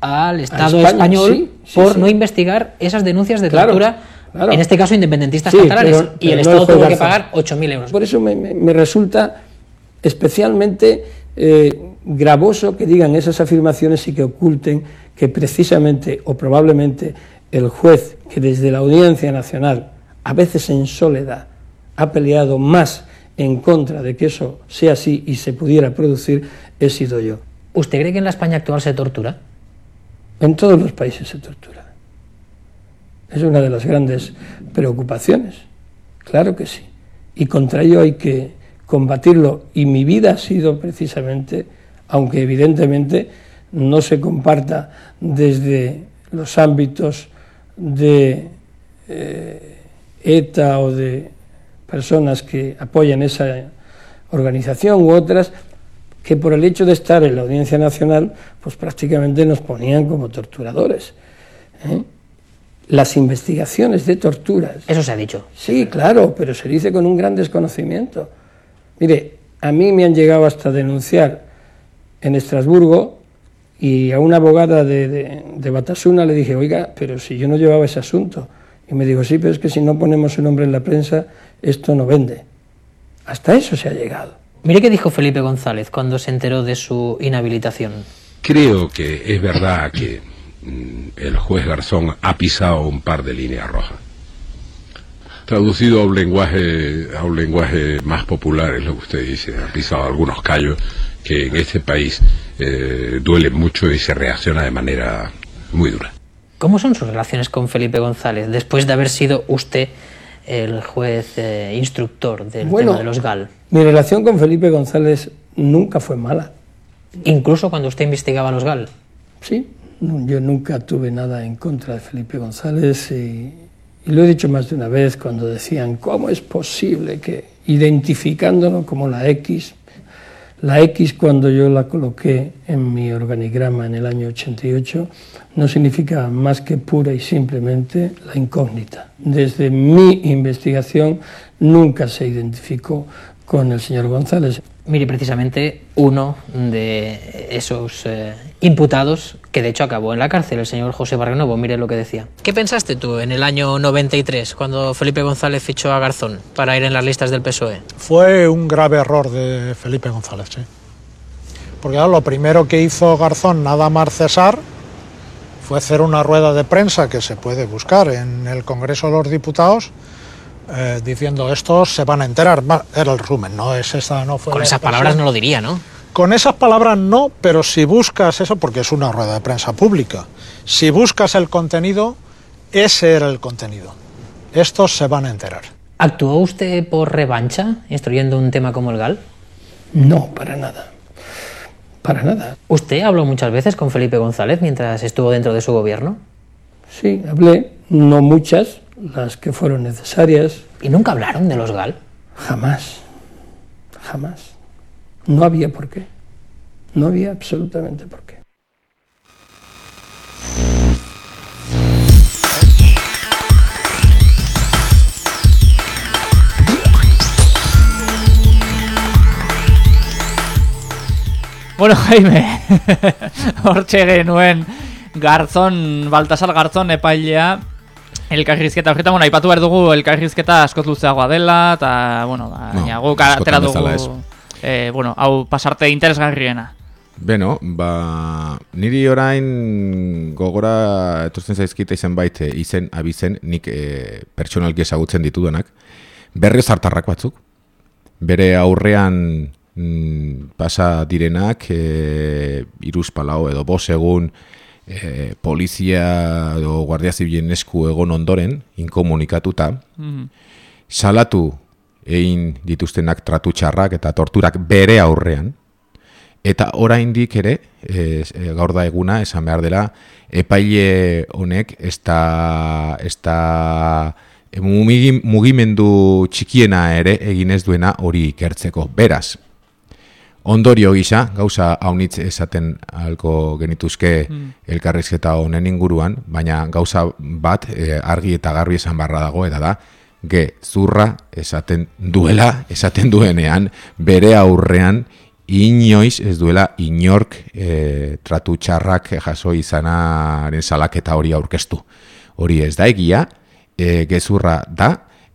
al Estado España, español sí, sí, por sí. no investigar esas denuncias de tortura, claro. En este caso independentistas Sí, catalanes, pero- y el pero Estado tuvo que pagar 8.000 euros. Por eso me, me- me resulta especialmente eh, gravoso que digan esas afirmaciones y que oculten que precisamente o probablemente el juez que desde la Audiencia Nacional, a veces en soledad, ha peleado más en contra de que eso sea así y se pudiera producir, he sido yo. ¿Usted cree que en la España actual se tortura? En todos los países se tortura. Es una de las grandes preocupaciones. Claro que sí. Y contra ello hay que combatirlo. Y mi vida ha sido precisamente, aunque evidentemente no se comparta desde los ámbitos de eh, ETA o de personas que apoyan esa organización u otras, que por el hecho de estar en la Audiencia Nacional, pues prácticamente nos ponían como torturadores. ¿eh? Las investigaciones de torturas. Eso se ha dicho. Sí, claro, pero se dice con un gran desconocimiento. Mire, a mí me han llegado hasta denunciar en Estrasburgo y a una abogada de, de, de Batasuna le dije, oiga, pero si yo no llevaba ese asunto. Y me dijo, sí, pero es que si no ponemos su nombre en la prensa, esto no vende. Hasta eso se ha llegado. Mire qué dijo Felipe González cuando se enteró de su inhabilitación. Creo que es verdad que el juez Garzón ha pisado un par de líneas rojas. Traducido a un lenguaje, a un lenguaje más popular es lo que usted dice, ha pisado algunos callos que en este país eh, duelen mucho y se reacciona de manera muy dura. ¿Cómo son sus relaciones con Felipe González después de haber sido usted el juez eh, instructor del Bueno, tema de los GAL? Mi relación con Felipe González nunca fue mala. Incluso cuando usted investigaba los GAL. Sí, yo nunca tuve nada en contra de Felipe González y, y lo he dicho más de una vez cuando decían, ¿cómo es posible que identificándolo como la X, la X cuando yo la coloqué en mi organigrama en el año 88 no significa más que pura y simplemente la incógnita. Desde mi investigación nunca se identificó con el señor González. Mire, precisamente uno de esos eh, imputados, que de hecho acabó en la cárcel, el señor José Barrenovo, mire lo que decía. ¿Qué pensaste tú en el año 93, cuando Felipe González fichó a Garzón para ir en las listas del PSOE? Fue un grave error de Felipe González, sí. Porque claro, lo primero que hizo Garzón, nada más cesar, fue hacer una rueda de prensa que se puede buscar en el Congreso de los Diputados, eh, diciendo estos se van a enterar. Era el resumen, no es esa, no fue Con esas palabras no lo diría, ¿no? Con esas palabras no, pero si buscas eso, porque es una rueda de prensa pública, si buscas el contenido, ese era el contenido. Estos se van a enterar. ¿Actuó usted por revancha instruyendo un tema como el GAL? No, para nada. Para nada. ¿Usted habló muchas veces con Felipe González mientras estuvo dentro de su gobierno? Sí, hablé, no muchas, las que fueron necesarias. ¿Y nunca hablaron de los GAL? Jamás, jamás. No había por qué. No había absolutamente por qué. Bueno, Jaime, hortxe genuen Garzon, Baltasar Garzon epailea, elkarrizketa horretan, bueno, aipatu behar dugu elkarrizketa askoz luzeagoa dela, eta, bueno, baina No, guk atera bezala ez. Eh, bueno, hau pasarte interesgarriena. Beno, ba, niri orain gogora etortzen zaizkite izen baite izen, abizen, nik e, pertsonalki ezagutzen ditudanak, berriz hartarrak batzuk, bere aurrean mm, pasa direnak e, iruz palau edo bos egun e, polizia edo guardia zibilen esku egon ondoren, inkomunikatuta, Mhm. salatu egin dituztenak tratu txarrak eta torturak bere aurrean, eta oraindik ere, e, gaur da eguna, esan behar dela, epaile honek ez da, ez da e, mugi- mugimendu txikiena ere egin ez duena hori ikertzeko. Beraz, ondorio gisa, gauza haunitz esaten alko genituzke Mm. elkarrizketa honen inguruan, baina gauza bat e, argi eta garbi esan barra dago, eta da, ge zurra esaten duela, esaten duenean, bere aurrean, inoiz ez duela inork e, tratu txarrak jaso izanaren salaketa hori aurkeztu. Hori ez da egia, e, gezurra da,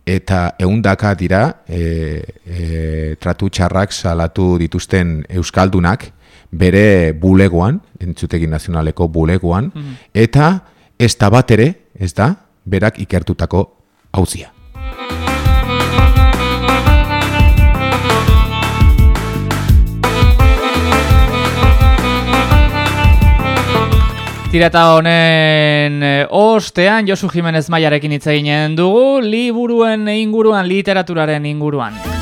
eta eundaka dira e, e, tratu txarrak salatu dituzten euskaldunak bere bulegoan, entzutegi nazionaleko bulegoan, Mhm. eta ez da bat ere, ez da, berak ikertutako hauzia. Tireta honen eh, ostean Josu Jimenez Maiarekin hitz eginen dugu liburuen inguruan, literaturaren inguruan.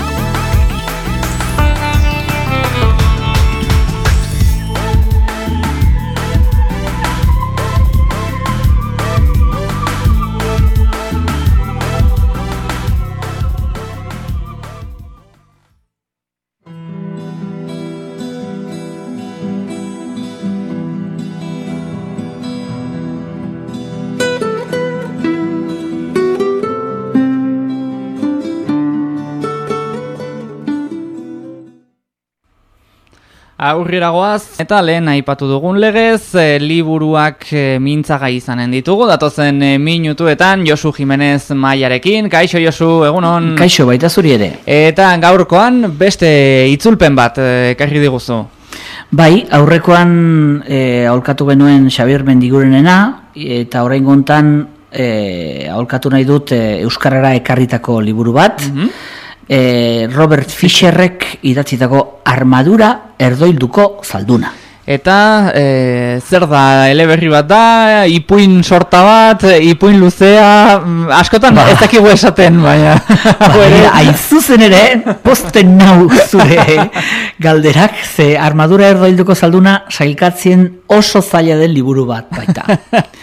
Aurreragoaz, eta lehen aipatu dugun legez, e, liburuak e, mintzagai izanen ditugu, datozen e, minutuetan Josu Jimenez Maiarekin, kaixo Josu, egunon. Kaixo, baita zuri ere. Eta gaurkoan beste itzulpen bat ekarri diguzu. Bai, aurrekoan e, aholkatu genuen Xabier Mendigurenena, eta orain gontan e, aholkatu nahi dut e, Euskarara ekarritako liburu bat, e, Robert Fisherrek idatzitako armadura erdoilduko zalduna. Eta e, zer da, eleberri bat da, ipuin sorta bat, ipuin luzea, mm, askotan Ba. ez dakigu esaten, baina... Ba, Aizuzen ere, posten nau zure galderak, ze armadura erdoilduko zalduna sailkatzen oso zaila den liburu bat baita.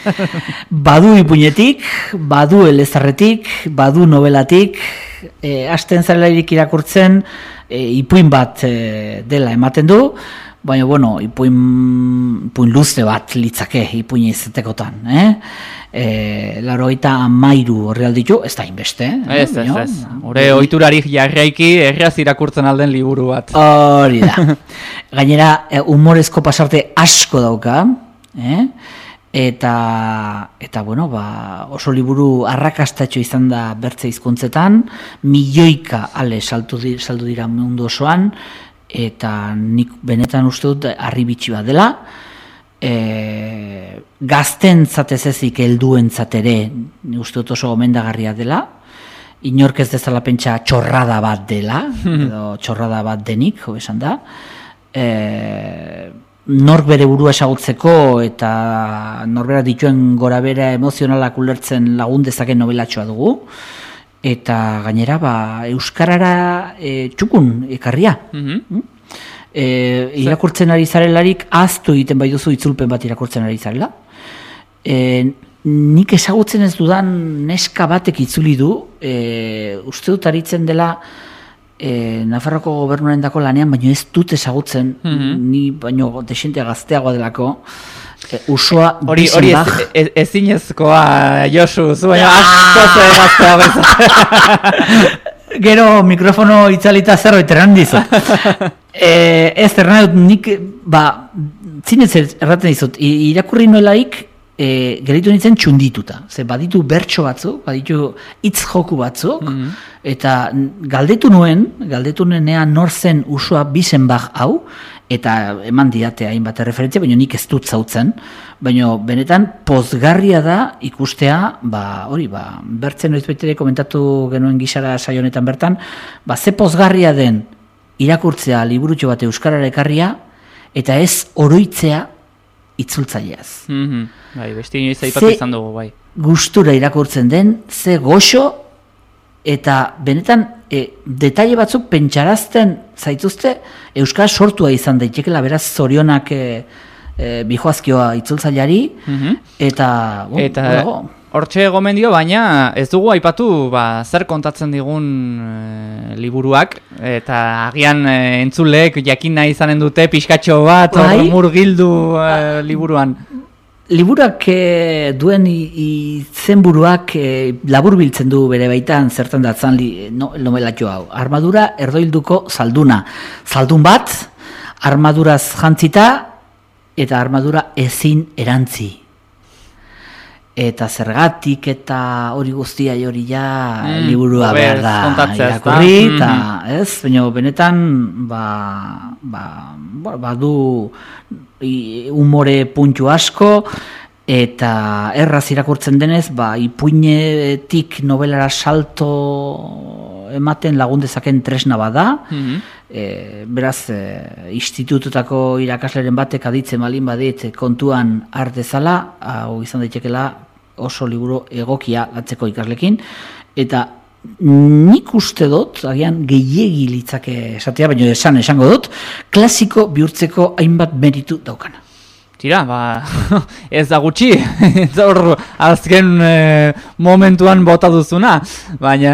badu ipuinetik, badu elezarretik, badu novelatik, e, asten zarelairik irakurtzen, e, ipuin bat e, dela ematen du, baina, bueno, ipuin, ipuin luze bat litzake ipuin izatekotan, eh? E, laro eta amairu horri alditu, ez da inbeste, eh? Ez, ez, ez. Hore oiturarik jarraiki erraz irakurtzen alden liburu bat. Hori da. Gainera, eh, humorezko pasarte asko dauka, eh? Eta, eta bueno, ba, oso liburu arrakastatxo izan da bertze hizkuntzetan, milioika ale saltu, di, saldu dira mundu osoan, eta nik benetan uste dut harri bitxi bat dela, e, gazten zatez ezik helduen ere, uste dut oso gomendagarria dela, inork ez dezala pentsa txorrada bat dela, edo txorrada bat denik, jo esan da, e, nork bere burua esagutzeko eta norbera dituen gora bera emozionalak ulertzen lagun dezaken novelatxoa dugu, eta gainera ba, Euskarara e, txukun ekarria. Mhm. E, irakurtzen ari zarelarik aztu egiten bai duzu itzulpen bat irakurtzen ari zarela. E, nik ezagutzen ez dudan neska batek itzuli du, e, uste dut aritzen dela e, Nafarroko gobernuaren dako lanean, baino ez dut ezagutzen, Mhm. ni baino desente gazteagoa delako, e, usoa Hori, hori ez, ez, ezinezkoa, Josu, zu baina asko ze gaztea. Gero mikrofono itzalita zerbait erran dizut. e, ez erran dut nik, ba, zinez erraten dizut, irakurri nuelaik, e, geritu nintzen txundituta. Ze baditu bertso batzuk, baditu hitz joku batzuk, eta n- galdetu nuen, galdetu nuenean nor zen usua Bisenbach hau, eta eman diate hainbat referentzia, baina nik ez dut zautzen, baina benetan pozgarria da ikustea, ba, hori, ba, bertzen noiz baitere komentatu genuen gisara saionetan bertan, ba, ze pozgarria den irakurtzea liburutxo bat euskarara ekarria, eta ez oroitzea itzultzaileaz. Mm -hmm. Bai, beste inoiz aipatu izan dugu, bai. Gustura irakurtzen den, ze goxo, eta benetan e, detaile batzuk pentsarazten zaituzte Euskara sortua izan daitekela beraz zorionak e, e, bijoazkioa itzultzaileari Mhm. eta, bon, Eta dago. hortxe gomendio, baina ez dugu aipatu ba, zer kontatzen digun e, liburuak, eta agian e, entzuleek jakin nahi izanen dute pixkatxo bat Bai. murgildu e, liburuan. Liburak e, duen i- izenburuak e, labur biltzen du bere baitan zertan datzan li, no, nomelatxo hau. Armadura erdoilduko zalduna. Zaldun bat, armaduraz jantzita eta armadura ezin erantzi. Eta zergatik eta hori guztia hori ja Mm, liburua hobe behar da irakurri, eta Mhm. ez, baina benetan ba, ba, ba, badu i- umore puntu asko eta erraz irakurtzen denez ba, ipuinetik novelara salto ematen lagun dezaken tresna bada Mhm. E, beraz e, institututako irakasleren batek aditzen balin badit kontuan har dezala hau izan daitekela oso liburu egokia latzeko ikaslekin eta nik uste dut, agian gehiegi litzake esatea, baina esan esango dut, klasiko bihurtzeko hainbat meritu daukana. Tira, ba, ez da gutxi, ez hor azken e, momentuan bota duzuna, baina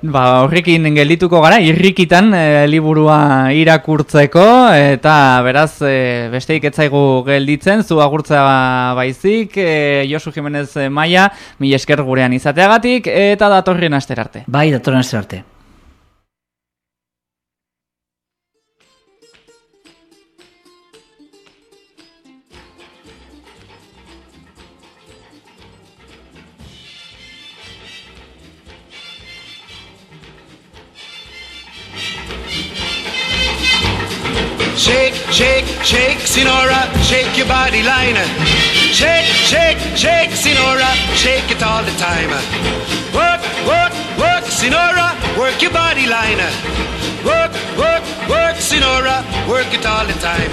ba, horrekin geldituko gara, irrikitan e, liburua irakurtzeko, eta beraz e, besteik etzaigu gelditzen, zu agurtzea baizik, e, Josu Jimenez Maia, mila esker gurean izateagatik, eta datorrien aster arte. Bai, datorren aster Shake, shake, shake, Sinora, shake your body line. Shake, shake, shake, Sinora, shake it all the time. Work, work, work, Sinora, work your body line. Work, work, work, Sinora, work it all the time.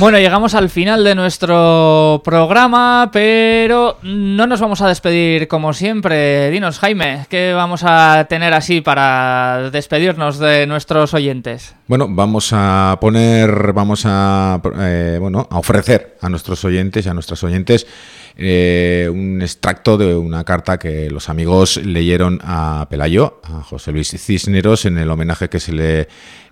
Bueno, llegamos al final de nuestro programa, pero no nos vamos a despedir como siempre. Dinos, Jaime, ¿qué vamos a tener así para despedirnos de nuestros oyentes? Bueno, vamos a poner, vamos a, eh, bueno, a ofrecer a nuestros oyentes y a nuestras oyentes eh, un extracto de una carta que los amigos leyeron a Pelayo, a José Luis Cisneros, en el homenaje que se le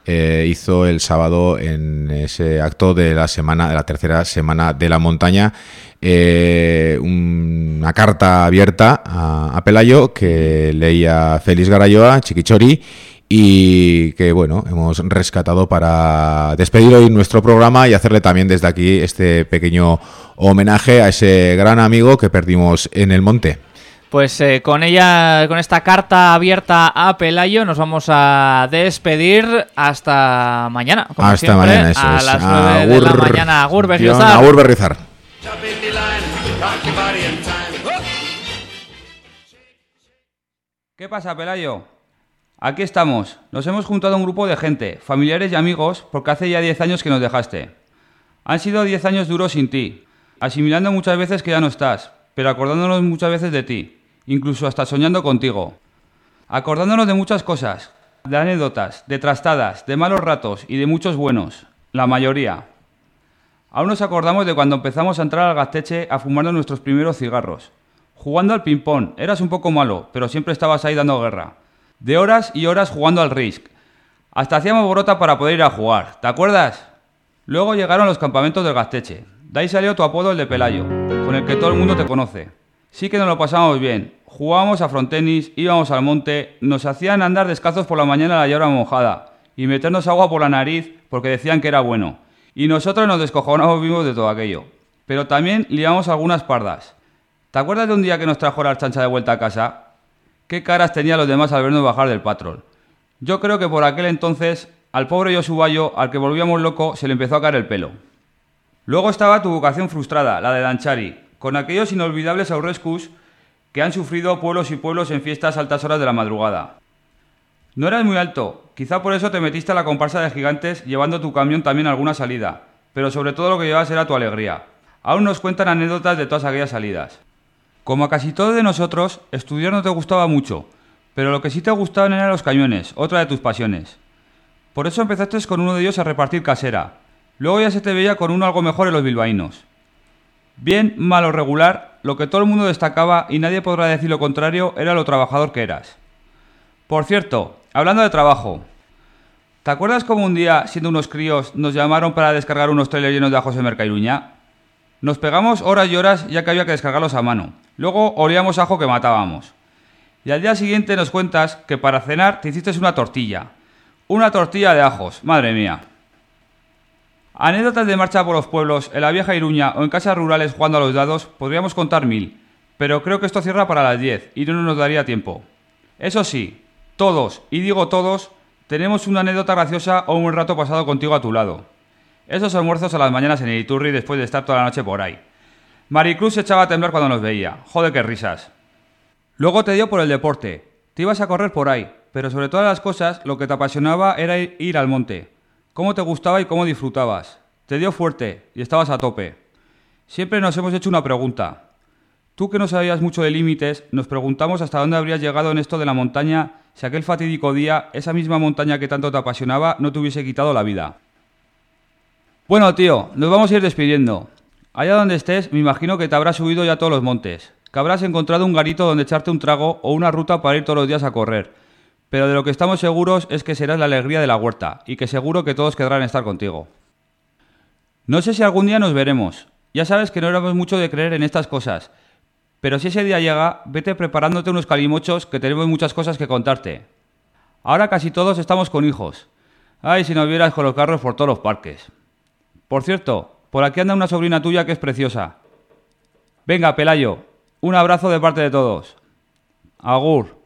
eh, hizo el sábado en ese acto de la semana, de la tercera semana de la montaña. eh, una carta abierta a, a Pelayo que leía Félix Garayoa, Chiquichori, y que bueno, hemos rescatado para despedir hoy nuestro programa y hacerle también desde aquí este pequeño homenaje a ese gran amigo que perdimos en el monte. Pues eh, con ella, con esta carta abierta a Pelayo, nos vamos a despedir hasta mañana. como Hasta siempre, mañana, eso a es. las 9 de la Agur, mañana. Agur, John, Berriozar. Agur Berrizar. ¿Qué pasa, Pelayo? Aquí estamos. Nos hemos juntado un grupo de gente, familiares y amigos, porque hace ya 10 años que nos dejaste. Han sido 10 años duros sin ti, asimilando muchas veces que ya no estás, pero acordándonos muchas veces de ti, incluso hasta soñando contigo. Acordándonos de muchas cosas, de anécdotas, de trastadas, de malos ratos y de muchos buenos, la mayoría. Aún nos acordamos de cuando empezamos a entrar al gasteche a fumarnos nuestros primeros cigarros. Jugando al ping-pong, eras un poco malo, pero siempre estabas ahí dando guerra. De horas y horas jugando al Risk. Hasta hacíamos borota para poder ir a jugar, ¿te acuerdas? Luego llegaron los campamentos del gasteche. De ahí salió tu apodo el de Pelayo, con el que todo el mundo te conoce. Sí que nos lo pasábamos bien. Jugábamos a frontenis, íbamos al monte, nos hacían andar descalzos por la mañana a la llave mojada y meternos agua por la nariz porque decían que era bueno. Y nosotros nos descojonábamos vivos de todo aquello. Pero también liamos algunas pardas. ¿Te acuerdas de un día que nos trajo la chancha de vuelta a casa? ¿Qué caras tenían los demás al vernos bajar del patrol? Yo creo que por aquel entonces al pobre Yosubayo, al que volvíamos loco, se le empezó a caer el pelo. Luego estaba tu vocación frustrada, la de Danchari, con aquellos inolvidables aurrescus que han sufrido pueblos y pueblos en fiestas altas horas de la madrugada. No eras muy alto, quizá por eso te metiste a la comparsa de gigantes llevando tu camión también a alguna salida, pero sobre todo lo que llevabas era tu alegría. Aún nos cuentan anécdotas de todas aquellas salidas. Como a casi todos de nosotros, estudiar no te gustaba mucho, pero lo que sí te gustaban eran los cañones, otra de tus pasiones. Por eso empezaste con uno de ellos a repartir casera. Luego ya se te veía con uno algo mejor en los bilbaínos. Bien, malo, regular, lo que todo el mundo destacaba y nadie podrá decir lo contrario era lo trabajador que eras. Por cierto, hablando de trabajo, ¿te acuerdas cómo un día, siendo unos críos, nos llamaron para descargar unos trailers llenos de ajos en Mercairuña? Nos pegamos horas y horas ya que había que descargarlos a mano. Luego olíamos ajo que matábamos. Y al día siguiente nos cuentas que para cenar te hiciste una tortilla. Una tortilla de ajos, madre mía. Anécdotas de marcha por los pueblos, en la vieja Iruña o en casas rurales jugando a los dados, podríamos contar mil, pero creo que esto cierra para las 10 y no nos daría tiempo. Eso sí, todos, y digo todos, tenemos una anécdota graciosa o un buen rato pasado contigo a tu lado. Esos almuerzos a las mañanas en Iturri después de estar toda la noche por ahí. Maricruz se echaba a temblar cuando nos veía. Joder, qué risas. Luego te dio por el deporte. Te ibas a correr por ahí, pero sobre todas las cosas lo que te apasionaba era ir al monte. Cómo te gustaba y cómo disfrutabas. Te dio fuerte y estabas a tope. Siempre nos hemos hecho una pregunta. Tú que no sabías mucho de límites, nos preguntamos hasta dónde habrías llegado en esto de la montaña si aquel fatídico día, esa misma montaña que tanto te apasionaba, no te hubiese quitado la vida. Bueno, tío, nos vamos a ir despidiendo. Allá donde estés, me imagino que te habrás subido ya todos los montes que habrás encontrado un garito donde echarte un trago o una ruta para ir todos los días a correr. Pero de lo que estamos seguros es que serás la alegría de la huerta y que seguro que todos querrán estar contigo. No sé si algún día nos veremos. Ya sabes que no éramos mucho de creer en estas cosas. Pero si ese día llega, vete preparándote unos calimochos que tenemos muchas cosas que contarte. Ahora casi todos estamos con hijos. Ay, si nos vieras con los carros por todos los parques. Por cierto, por aquí anda una sobrina tuya que es preciosa. Venga, Pelayo, un abrazo de parte de todos. Agur.